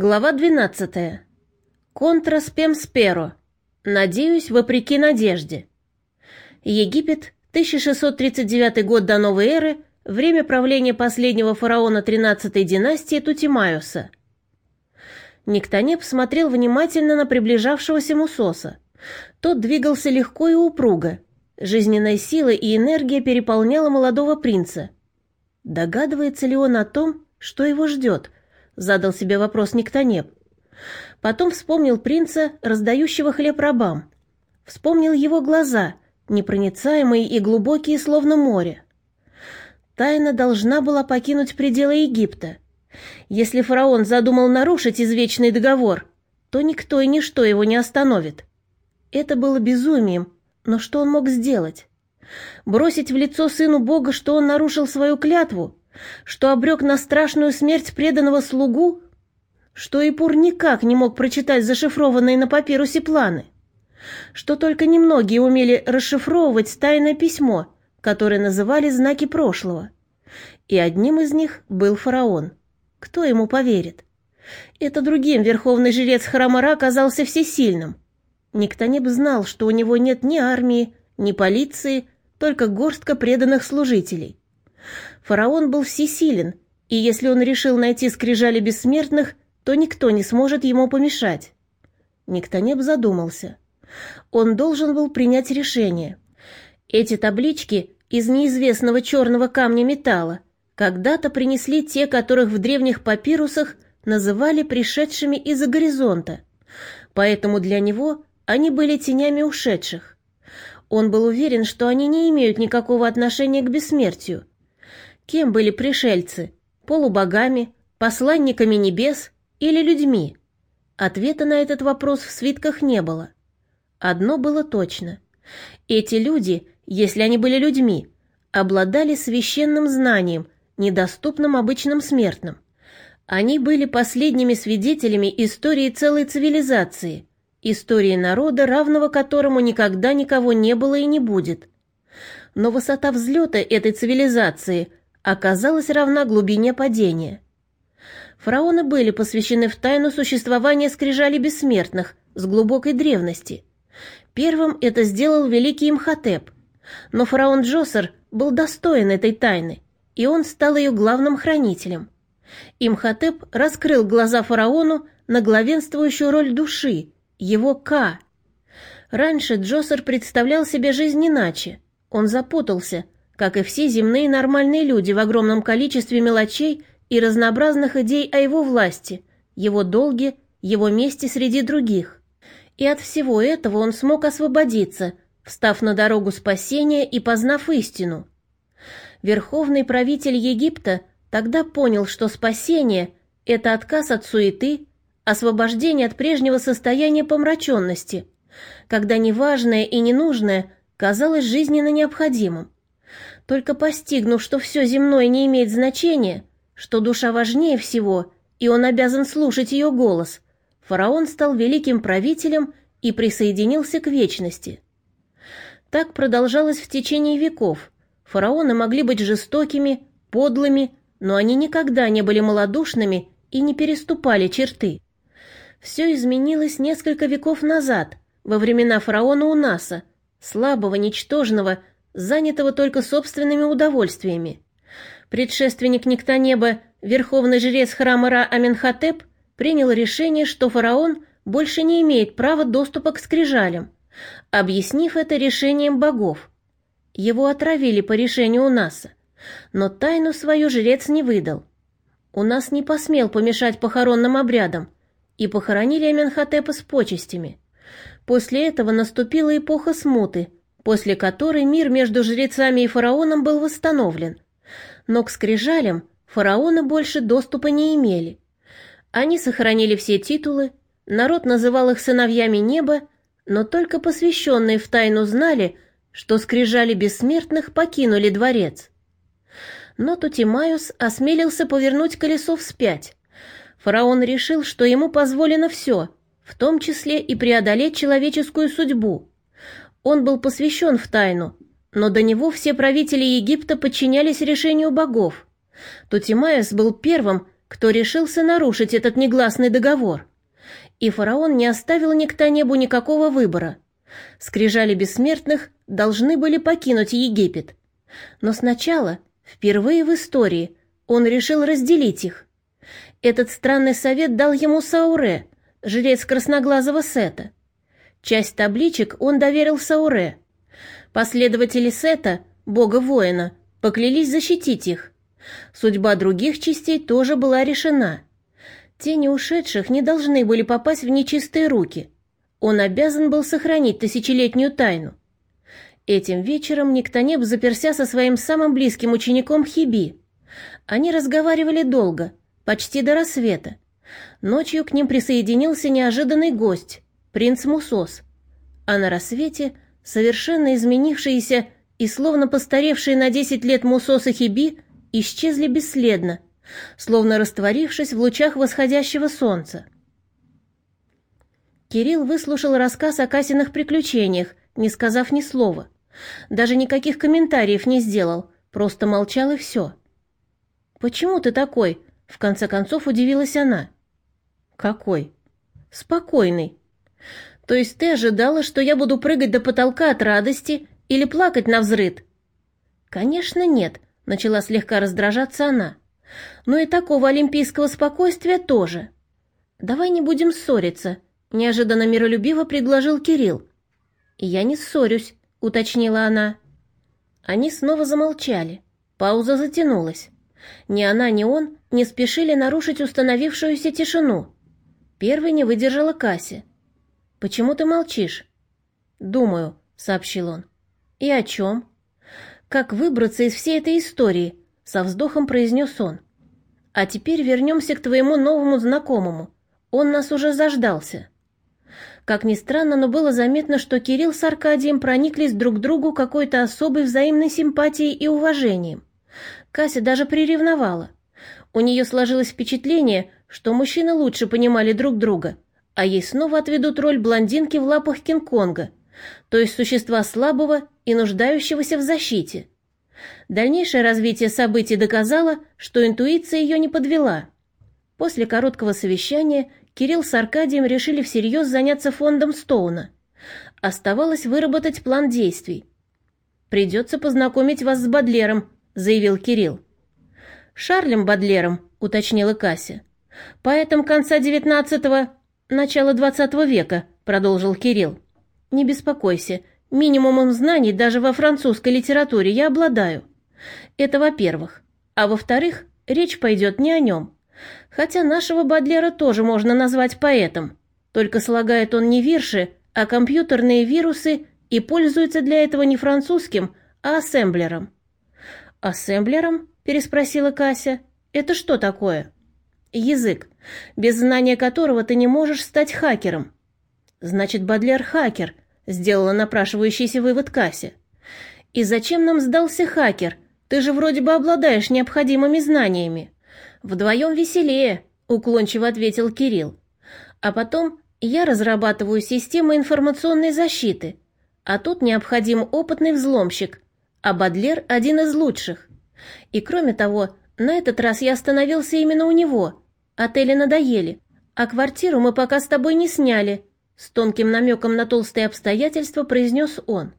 Глава 12. Контра спемсперо. Надеюсь, вопреки надежде. Египет, 1639 год до новой эры, время правления последнего фараона 13-й династии Тутимаюса. Никтонеп смотрел внимательно на приближавшегося Мусоса. Тот двигался легко и упруго. Жизненная сила и энергия переполняла молодого принца. Догадывается ли он о том, что его ждет – задал себе вопрос Никтонеп. Потом вспомнил принца, раздающего хлеб рабам. Вспомнил его глаза, непроницаемые и глубокие, словно море. Тайна должна была покинуть пределы Египта. Если фараон задумал нарушить извечный договор, то никто и ничто его не остановит. Это было безумием, но что он мог сделать? Бросить в лицо сыну Бога, что он нарушил свою клятву? Что обрек на страшную смерть преданного слугу, что Ипур никак не мог прочитать зашифрованные на папирусе планы, что только немногие умели расшифровывать тайное письмо, которое называли знаки прошлого. И одним из них был фараон. Кто ему поверит? Это другим верховный жрец Храмара оказался всесильным. Никто не знал, что у него нет ни армии, ни полиции, только горстка преданных служителей. Фараон был всесилен, и если он решил найти скрижали бессмертных, то никто не сможет ему помешать. Никтонеб задумался. Он должен был принять решение. Эти таблички из неизвестного черного камня металла когда-то принесли те, которых в древних папирусах называли пришедшими из-за горизонта, поэтому для него они были тенями ушедших. Он был уверен, что они не имеют никакого отношения к бессмертию, Кем были пришельцы? Полубогами, посланниками небес или людьми? Ответа на этот вопрос в свитках не было. Одно было точно. Эти люди, если они были людьми, обладали священным знанием, недоступным обычным смертным. Они были последними свидетелями истории целой цивилизации, истории народа, равного которому никогда никого не было и не будет. Но высота взлета этой цивилизации оказалась равна глубине падения. Фараоны были посвящены в тайну существования скрижали бессмертных с глубокой древности. Первым это сделал великий Имхотеп, но фараон Джосер был достоин этой тайны, и он стал ее главным хранителем. Имхотеп раскрыл глаза фараону на главенствующую роль души, его Ка. Раньше Джосер представлял себе жизнь иначе. Он запутался – как и все земные нормальные люди в огромном количестве мелочей и разнообразных идей о его власти, его долге, его месте среди других. И от всего этого он смог освободиться, встав на дорогу спасения и познав истину. Верховный правитель Египта тогда понял, что спасение – это отказ от суеты, освобождение от прежнего состояния помраченности, когда неважное и ненужное казалось жизненно необходимым. Только постигнув, что все земное не имеет значения, что душа важнее всего, и он обязан слушать ее голос, фараон стал великим правителем и присоединился к вечности. Так продолжалось в течение веков. Фараоны могли быть жестокими, подлыми, но они никогда не были малодушными и не переступали черты. Все изменилось несколько веков назад, во времена фараона Унаса, слабого, ничтожного, занятого только собственными удовольствиями. Предшественник Никтонеба, верховный жрец храма Ра-Аменхотеп, принял решение, что фараон больше не имеет права доступа к скрижалям, объяснив это решением богов. Его отравили по решению Унаса, но тайну свою жрец не выдал. Унас не посмел помешать похоронным обрядам, и похоронили Аменхотепа с почестями. После этого наступила эпоха смуты – после которой мир между жрецами и фараоном был восстановлен. Но к скрижалям фараоны больше доступа не имели. Они сохранили все титулы, народ называл их сыновьями неба, но только посвященные в тайну знали, что скрижали бессмертных покинули дворец. Но Тутимаюс осмелился повернуть колесо вспять. Фараон решил, что ему позволено все, в том числе и преодолеть человеческую судьбу. Он был посвящен в тайну, но до него все правители Египта подчинялись решению богов. Тутимаес был первым, кто решился нарушить этот негласный договор. И фараон не оставил Никтонебу никакого выбора. Скрижали бессмертных должны были покинуть Египет. Но сначала, впервые в истории, он решил разделить их. Этот странный совет дал ему Сауре, жрец красноглазого Сета. Часть табличек он доверил Сауре. Последователи Сета, бога-воина, поклялись защитить их. Судьба других частей тоже была решена. Тени ушедших не должны были попасть в нечистые руки. Он обязан был сохранить тысячелетнюю тайну. Этим вечером Никтонеп заперся со своим самым близким учеником Хиби. Они разговаривали долго, почти до рассвета. Ночью к ним присоединился неожиданный гость, принц Мусос. А на рассвете совершенно изменившиеся и словно постаревшие на десять лет Мусос и Хиби исчезли бесследно, словно растворившись в лучах восходящего солнца. Кирилл выслушал рассказ о Касиных приключениях, не сказав ни слова. Даже никаких комментариев не сделал, просто молчал и все. «Почему ты такой?» — в конце концов удивилась она. «Какой?» «Спокойный. То есть ты ожидала, что я буду прыгать до потолка от радости или плакать на взрыд?» «Конечно нет», — начала слегка раздражаться она. «Но и такого олимпийского спокойствия тоже. Давай не будем ссориться», — неожиданно миролюбиво предложил Кирилл. «Я не ссорюсь», — уточнила она. Они снова замолчали. Пауза затянулась. Ни она, ни он не спешили нарушить установившуюся тишину. Первой не выдержала Касси. «Почему ты молчишь?» «Думаю», — сообщил он. «И о чем?» «Как выбраться из всей этой истории?» — со вздохом произнес он. «А теперь вернемся к твоему новому знакомому. Он нас уже заждался». Как ни странно, но было заметно, что Кирилл с Аркадием прониклись друг к другу какой-то особой взаимной симпатией и уважением. Кася даже приревновала. У нее сложилось впечатление, что мужчины лучше понимали друг друга, а ей снова отведут роль блондинки в лапах Кинг-Конга, то есть существа слабого и нуждающегося в защите. Дальнейшее развитие событий доказало, что интуиция ее не подвела. После короткого совещания Кирилл с Аркадием решили всерьез заняться фондом Стоуна. Оставалось выработать план действий. «Придется познакомить вас с Бадлером», — заявил Кирилл. «Шарлем Бадлером», — уточнила Кася. «Поэтом конца девятнадцатого, начала двадцатого века», — продолжил Кирилл. «Не беспокойся, минимумом знаний даже во французской литературе я обладаю. Это во-первых. А во-вторых, речь пойдет не о нем. Хотя нашего Бадлера тоже можно назвать поэтом, только слагает он не вирши, а компьютерные вирусы и пользуется для этого не французским, а ассемблером. «Ассемблером?» – переспросила Кася. «Это что такое?» «Язык, без знания которого ты не можешь стать хакером». «Значит, Бадлер хакер», – сделала напрашивающийся вывод Кася. «И зачем нам сдался хакер? Ты же вроде бы обладаешь необходимыми знаниями». «Вдвоем веселее», — уклончиво ответил Кирилл. «А потом я разрабатываю систему информационной защиты, а тут необходим опытный взломщик, а Бадлер — один из лучших. И кроме того, на этот раз я остановился именно у него. Отели надоели, а квартиру мы пока с тобой не сняли», — с тонким намеком на толстые обстоятельства произнес он.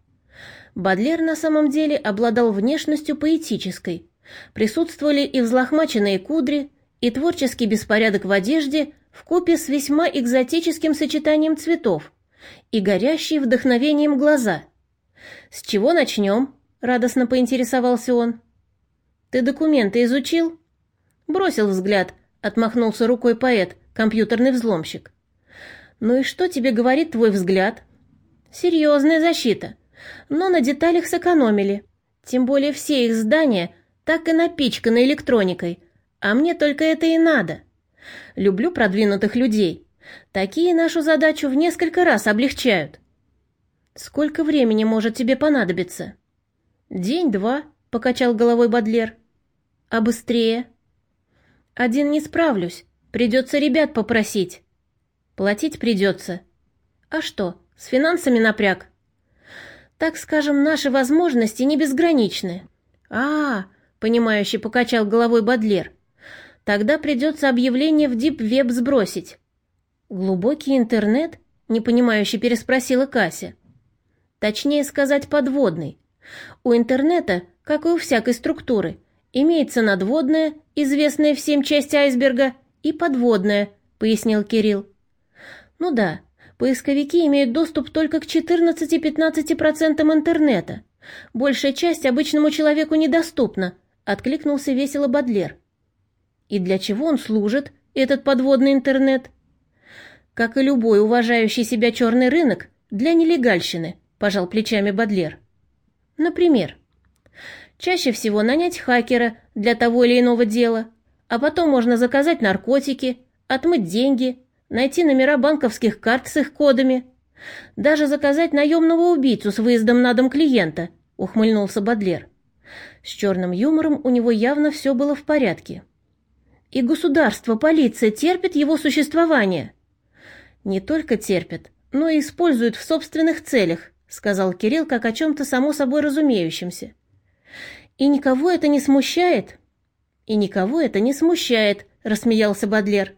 Бадлер на самом деле обладал внешностью поэтической, Присутствовали и взлохмаченные кудри, и творческий беспорядок в одежде в купе с весьма экзотическим сочетанием цветов и горящие вдохновением глаза. «С чего начнем?» — радостно поинтересовался он. «Ты документы изучил?» Бросил взгляд, отмахнулся рукой поэт, компьютерный взломщик. «Ну и что тебе говорит твой взгляд?» «Серьезная защита, но на деталях сэкономили. Тем более все их здания так и напичкана электроникой, а мне только это и надо. Люблю продвинутых людей. Такие нашу задачу в несколько раз облегчают. Сколько времени может тебе понадобиться? День-два, покачал головой Бадлер. А быстрее? Один не справлюсь, придется ребят попросить. Платить придется. А что, с финансами напряг? Так скажем, наши возможности не безграничны. А, -а, -а понимающе покачал головой Бадлер. Тогда придется объявление в Deep Web сбросить». «Глубокий интернет?» — непонимающе переспросила Кася. «Точнее сказать, подводный. У интернета, как и у всякой структуры, имеется надводная, известная всем часть айсберга, и подводная», — пояснил Кирилл. «Ну да, поисковики имеют доступ только к 14-15% интернета. Большая часть обычному человеку недоступна», — откликнулся весело Бадлер. «И для чего он служит, этот подводный интернет?» «Как и любой уважающий себя черный рынок, для нелегальщины», — пожал плечами Бадлер. «Например, чаще всего нанять хакера для того или иного дела, а потом можно заказать наркотики, отмыть деньги, найти номера банковских карт с их кодами, даже заказать наемного убийцу с выездом на дом клиента», — ухмыльнулся Бадлер. С черным юмором у него явно все было в порядке. И государство, полиция терпит его существование. Не только терпят, но и используют в собственных целях, сказал Кирилл как о чем-то само собой разумеющемся. И никого это не смущает? И никого это не смущает, рассмеялся Бадлер.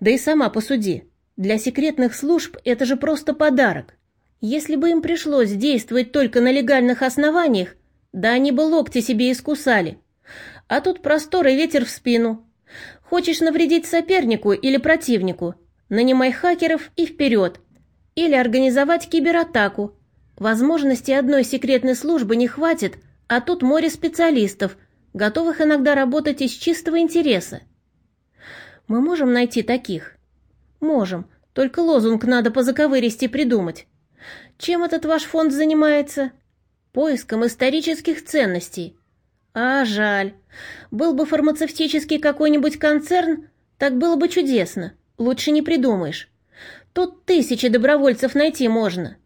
Да и сама посуди. Для секретных служб это же просто подарок. Если бы им пришлось действовать только на легальных основаниях, да они бы локти себе искусали. А тут простор и ветер в спину. Хочешь навредить сопернику или противнику? Нанимай хакеров и вперед. Или организовать кибератаку. Возможностей одной секретной службы не хватит, а тут море специалистов, готовых иногда работать из чистого интереса. Мы можем найти таких? Можем, только лозунг надо по заковыристи придумать. Чем этот ваш фонд занимается? Поиском исторических ценностей. А жаль. Был бы фармацевтический какой-нибудь концерн, так было бы чудесно. Лучше не придумаешь. Тут тысячи добровольцев найти можно.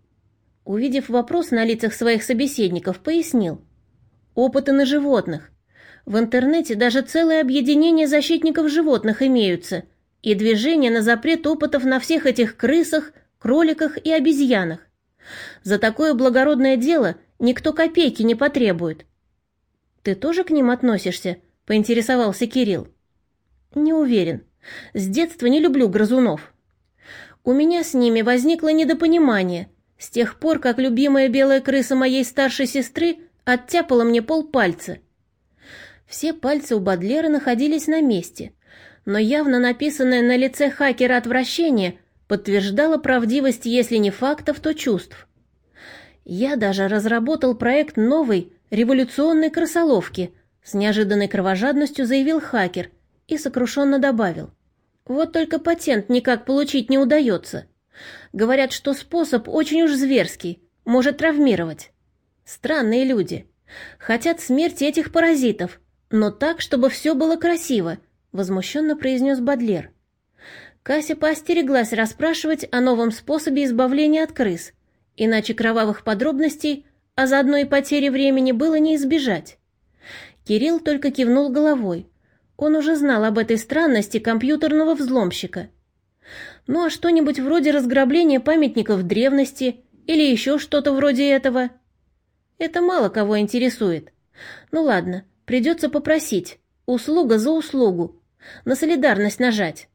Увидев вопрос на лицах своих собеседников, пояснил. Опыты на животных. В интернете даже целое объединение защитников животных имеются, и движение на запрет опытов на всех этих крысах, кроликах и обезьянах. За такое благородное дело никто копейки не потребует. «Ты тоже к ним относишься?» — поинтересовался Кирилл. «Не уверен. С детства не люблю грызунов. У меня с ними возникло недопонимание. С тех пор, как любимая белая крыса моей старшей сестры оттяпала мне полпальца. Все пальцы у Бадлера находились на месте, но явно написанное на лице хакера отвращение подтверждало правдивость, если не фактов, то чувств. Я даже разработал проект новой, революционной крысоловки, с неожиданной кровожадностью заявил хакер и сокрушенно добавил. Вот только патент никак получить не удается. Говорят, что способ очень уж зверский, может травмировать. Странные люди. Хотят смерти этих паразитов, но так, чтобы все было красиво, возмущенно произнес Бадлер. Кася поостереглась расспрашивать о новом способе избавления от крыс, иначе кровавых подробностей а заодно и потери времени было не избежать. Кирилл только кивнул головой. Он уже знал об этой странности компьютерного взломщика. Ну а что-нибудь вроде разграбления памятников древности или еще что-то вроде этого? Это мало кого интересует. Ну ладно, придется попросить. Услуга за услугу. На солидарность нажать.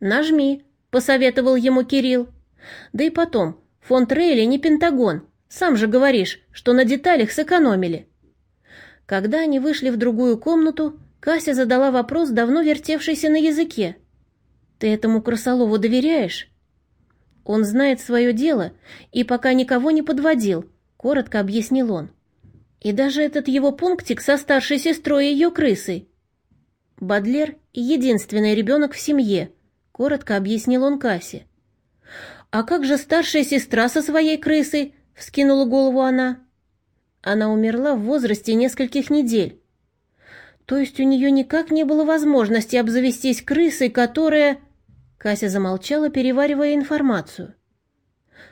«Нажми», — посоветовал ему Кирилл. «Да и потом, фонд Рейли не Пентагон, сам же говоришь, что на деталях сэкономили». Когда они вышли в другую комнату, Кася задала вопрос, давно вертевшийся на языке. «Ты этому крысолову доверяешь?» «Он знает свое дело и пока никого не подводил», — коротко объяснил он. «И даже этот его пунктик со старшей сестрой и ее крысой». «Бадлер — единственный ребенок в семье», — коротко объяснил он Кассе. «А как же старшая сестра со своей крысой?» — вскинула голову она. Она умерла в возрасте нескольких недель. То есть у нее никак не было возможности обзавестись крысой, которая... Кася замолчала, переваривая информацию.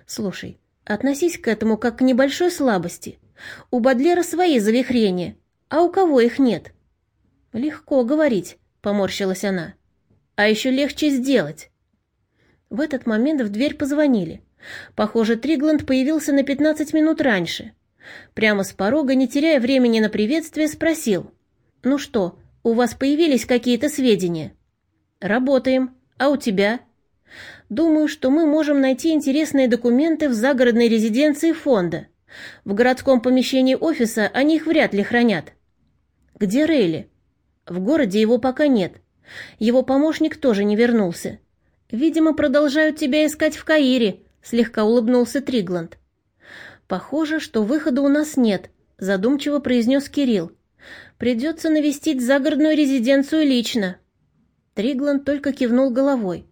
«Слушай, относись к этому как к небольшой слабости. У Бадлера свои завихрения, а у кого их нет?» «Легко говорить», — поморщилась она. «А еще легче сделать». В этот момент в дверь позвонили. Похоже, Тригланд появился на 15 минут раньше. Прямо с порога, не теряя времени на приветствие, спросил. «Ну что, у вас появились какие-то сведения?» Работаем. А у тебя? Думаю, что мы можем найти интересные документы в загородной резиденции фонда. В городском помещении офиса они их вряд ли хранят. Где Рейли? В городе его пока нет. Его помощник тоже не вернулся. Видимо, продолжают тебя искать в Каире, слегка улыбнулся Тригланд. Похоже, что выхода у нас нет, задумчиво произнес Кирилл. Придется навестить загородную резиденцию лично. Тригланд только кивнул головой.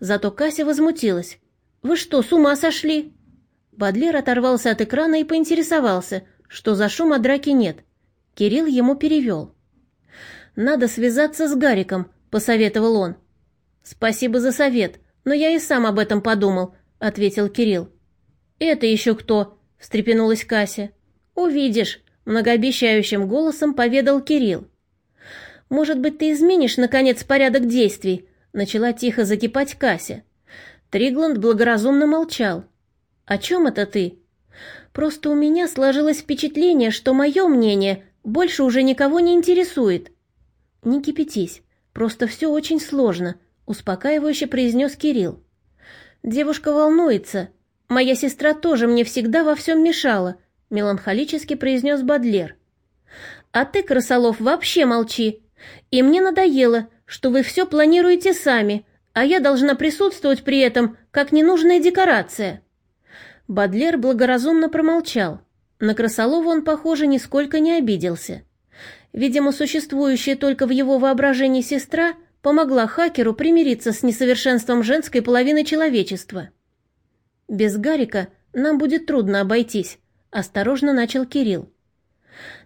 Зато Кася возмутилась. «Вы что, с ума сошли?» Бадлер оторвался от экрана и поинтересовался, что за шум о драке нет. Кирилл ему перевел. «Надо связаться с Гариком», — посоветовал он. «Спасибо за совет, но я и сам об этом подумал», — ответил Кирилл. «Это еще кто?» — встрепенулась Кася. «Увидишь», — многообещающим голосом поведал Кирилл. «Может быть, ты изменишь, наконец, порядок действий?» — начала тихо закипать Кася. Тригланд благоразумно молчал. «О чем это ты?» «Просто у меня сложилось впечатление, что мое мнение больше уже никого не интересует», «Не кипятись, просто все очень сложно», — успокаивающе произнес Кирилл. «Девушка волнуется. Моя сестра тоже мне всегда во всем мешала», — меланхолически произнес Бадлер. «А ты, крысолов, вообще молчи. И мне надоело, что вы все планируете сами, а я должна присутствовать при этом, как ненужная декорация». Бадлер благоразумно промолчал. На Крысолова он, похоже, нисколько не обиделся. Видимо, существующая только в его воображении сестра помогла хакеру примириться с несовершенством женской половины человечества. «Без Гарика нам будет трудно обойтись», — осторожно начал Кирилл.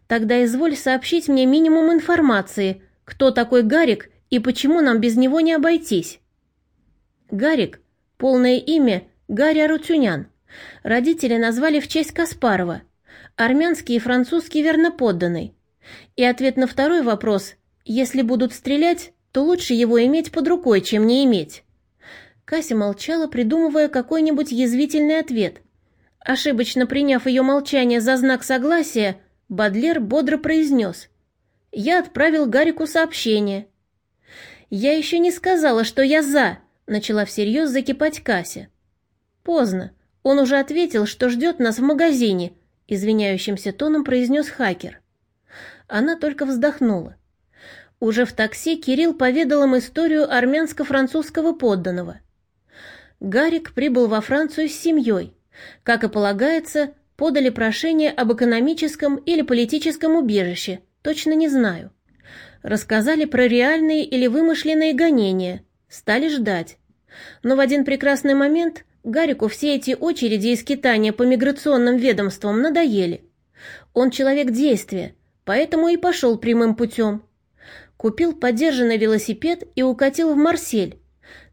«Тогда изволь сообщить мне минимум информации, кто такой Гарик и почему нам без него не обойтись». Гарик, полное имя Гарри Арутюнян. Родители назвали в честь Каспарова. Армянский и французский верноподданный. И ответ на второй вопрос «Если будут стрелять, то лучше его иметь под рукой, чем не иметь». Кася молчала, придумывая какой-нибудь язвительный ответ. Ошибочно приняв ее молчание за знак согласия, Бадлер бодро произнес. «Я отправил Гарику сообщение». «Я еще не сказала, что я за», — начала всерьез закипать Кася. «Поздно. Он уже ответил, что ждет нас в магазине», — извиняющимся тоном произнес хакер. Она только вздохнула. Уже в такси Кирилл поведал им историю армянско-французского подданного. Гарик прибыл во Францию с семьей. Как и полагается, подали прошение об экономическом или политическом убежище, точно не знаю. Рассказали про реальные или вымышленные гонения, стали ждать. Но в один прекрасный момент Гарику все эти очереди и скитания по миграционным ведомствам надоели. Он человек действия, поэтому и пошел прямым путем. Купил подержанный велосипед и укатил в Марсель.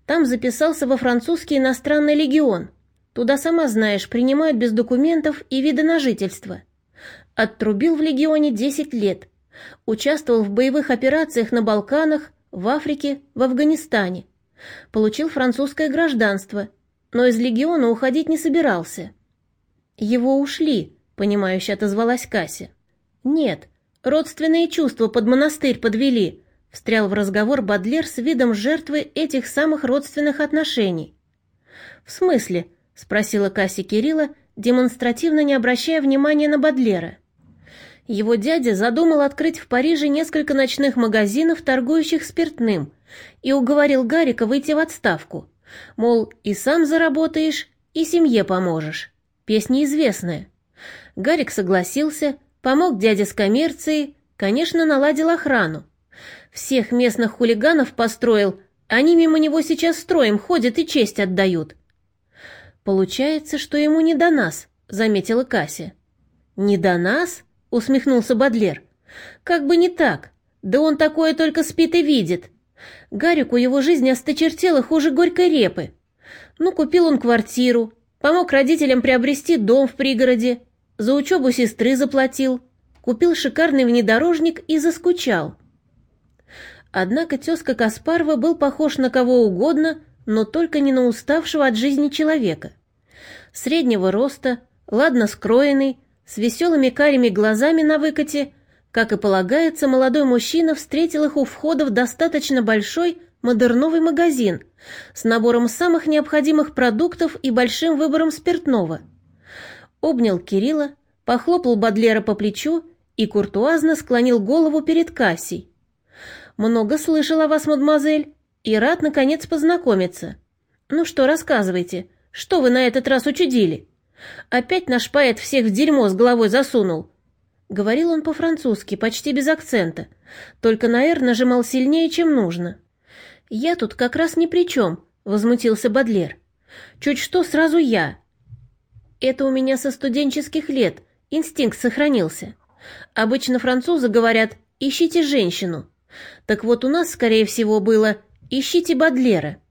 Там записался во французский иностранный легион. Туда, сама знаешь, принимают без документов и вида на жительство. Оттрубил в легионе 10 лет. Участвовал в боевых операциях на Балканах, в Африке, в Афганистане. Получил французское гражданство, но из легиона уходить не собирался. Его ушли, понимающе отозвалась Кася. Нет, Родственные чувства под монастырь подвели, встрял в разговор Бадлер с видом жертвы этих самых родственных отношений. В смысле? спросила Кася Кирилла, демонстративно не обращая внимания на Бадлера. Его дядя задумал открыть в Париже несколько ночных магазинов, торгующих спиртным, и уговорил Гарика выйти в отставку. Мол, и сам заработаешь, и семье поможешь. Песня известная. Гарик согласился, Помог дядя с коммерцией, конечно, наладил охрану. Всех местных хулиганов построил, они мимо него сейчас строем ходят и честь отдают. Получается, что ему не до нас, заметила Кася. Не до нас? Усмехнулся Бадлер. Как бы не так. Да он такое только спит и видит. Гарику его жизнь осточертела хуже горькой репы. Ну, купил он квартиру, помог родителям приобрести дом в пригороде, за учебу сестры заплатил, купил шикарный внедорожник и заскучал. Однако тезка Каспарова был похож на кого угодно, но только не на уставшего от жизни человека. Среднего роста, ладно скроенный, с веселыми карими глазами на выкате, как и полагается, молодой мужчина встретил их у входа в достаточно большой, модерновый магазин с набором самых необходимых продуктов и большим выбором спиртного. Обнял Кирилла, похлопал Бадлера по плечу и куртуазно склонил голову перед кассой. «Много слышал о вас, мадемуазель, и рад, наконец, познакомиться. Ну что, рассказывайте, что вы на этот раз учудили? Опять наш поэт всех в дерьмо с головой засунул». Говорил он по-французски, почти без акцента, только на «р» нажимал сильнее, чем нужно. «Я тут как раз ни при чем», — возмутился Бадлер. «Чуть что, сразу я». «Это у меня со студенческих лет, инстинкт сохранился. Обычно французы говорят «ищите женщину». Так вот у нас, скорее всего, было «ищите Бадлера».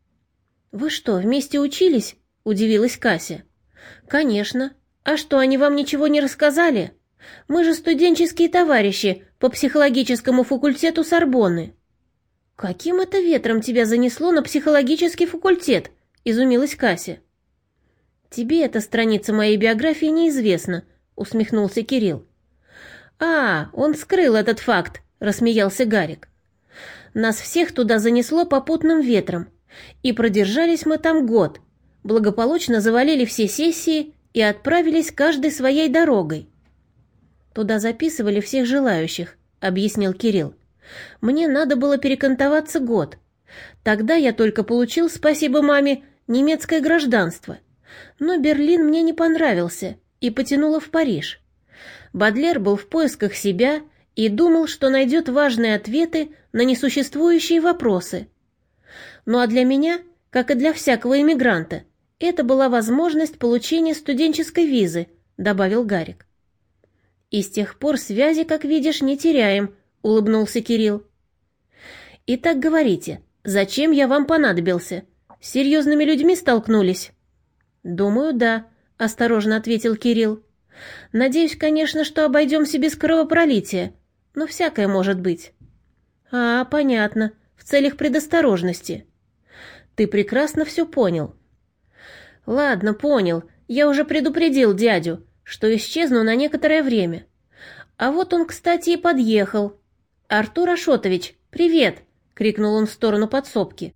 «Вы что, вместе учились?» — удивилась Кася. «Конечно. А что, они вам ничего не рассказали? Мы же студенческие товарищи по психологическому факультету Сорбонны». «Каким это ветром тебя занесло на психологический факультет?» — изумилась Кася. «Тебе эта страница моей биографии неизвестна», — усмехнулся Кирилл. «А, он скрыл этот факт», — рассмеялся Гарик. «Нас всех туда занесло попутным ветром, и продержались мы там год, благополучно завалили все сессии и отправились каждой своей дорогой». «Туда записывали всех желающих», — объяснил Кирилл. Мне надо было перекантоваться год. Тогда я только получил, спасибо маме, немецкое гражданство. Но Берлин мне не понравился и потянуло в Париж. Бадлер был в поисках себя и думал, что найдет важные ответы на несуществующие вопросы. Ну а для меня, как и для всякого иммигранта, это была возможность получения студенческой визы, добавил Гарик. И с тех пор связи, как видишь, не теряем, — улыбнулся Кирилл. «Итак, говорите, зачем я вам понадобился? С серьезными людьми столкнулись?» «Думаю, да», — осторожно ответил Кирилл. «Надеюсь, конечно, что обойдемся без кровопролития, но всякое может быть». «А, понятно, в целях предосторожности». «Ты прекрасно все понял». «Ладно, понял. Я уже предупредил дядю, что исчезну на некоторое время. А вот он, кстати, и подъехал. «Артур Ашотович, привет!» — крикнул он в сторону подсобки.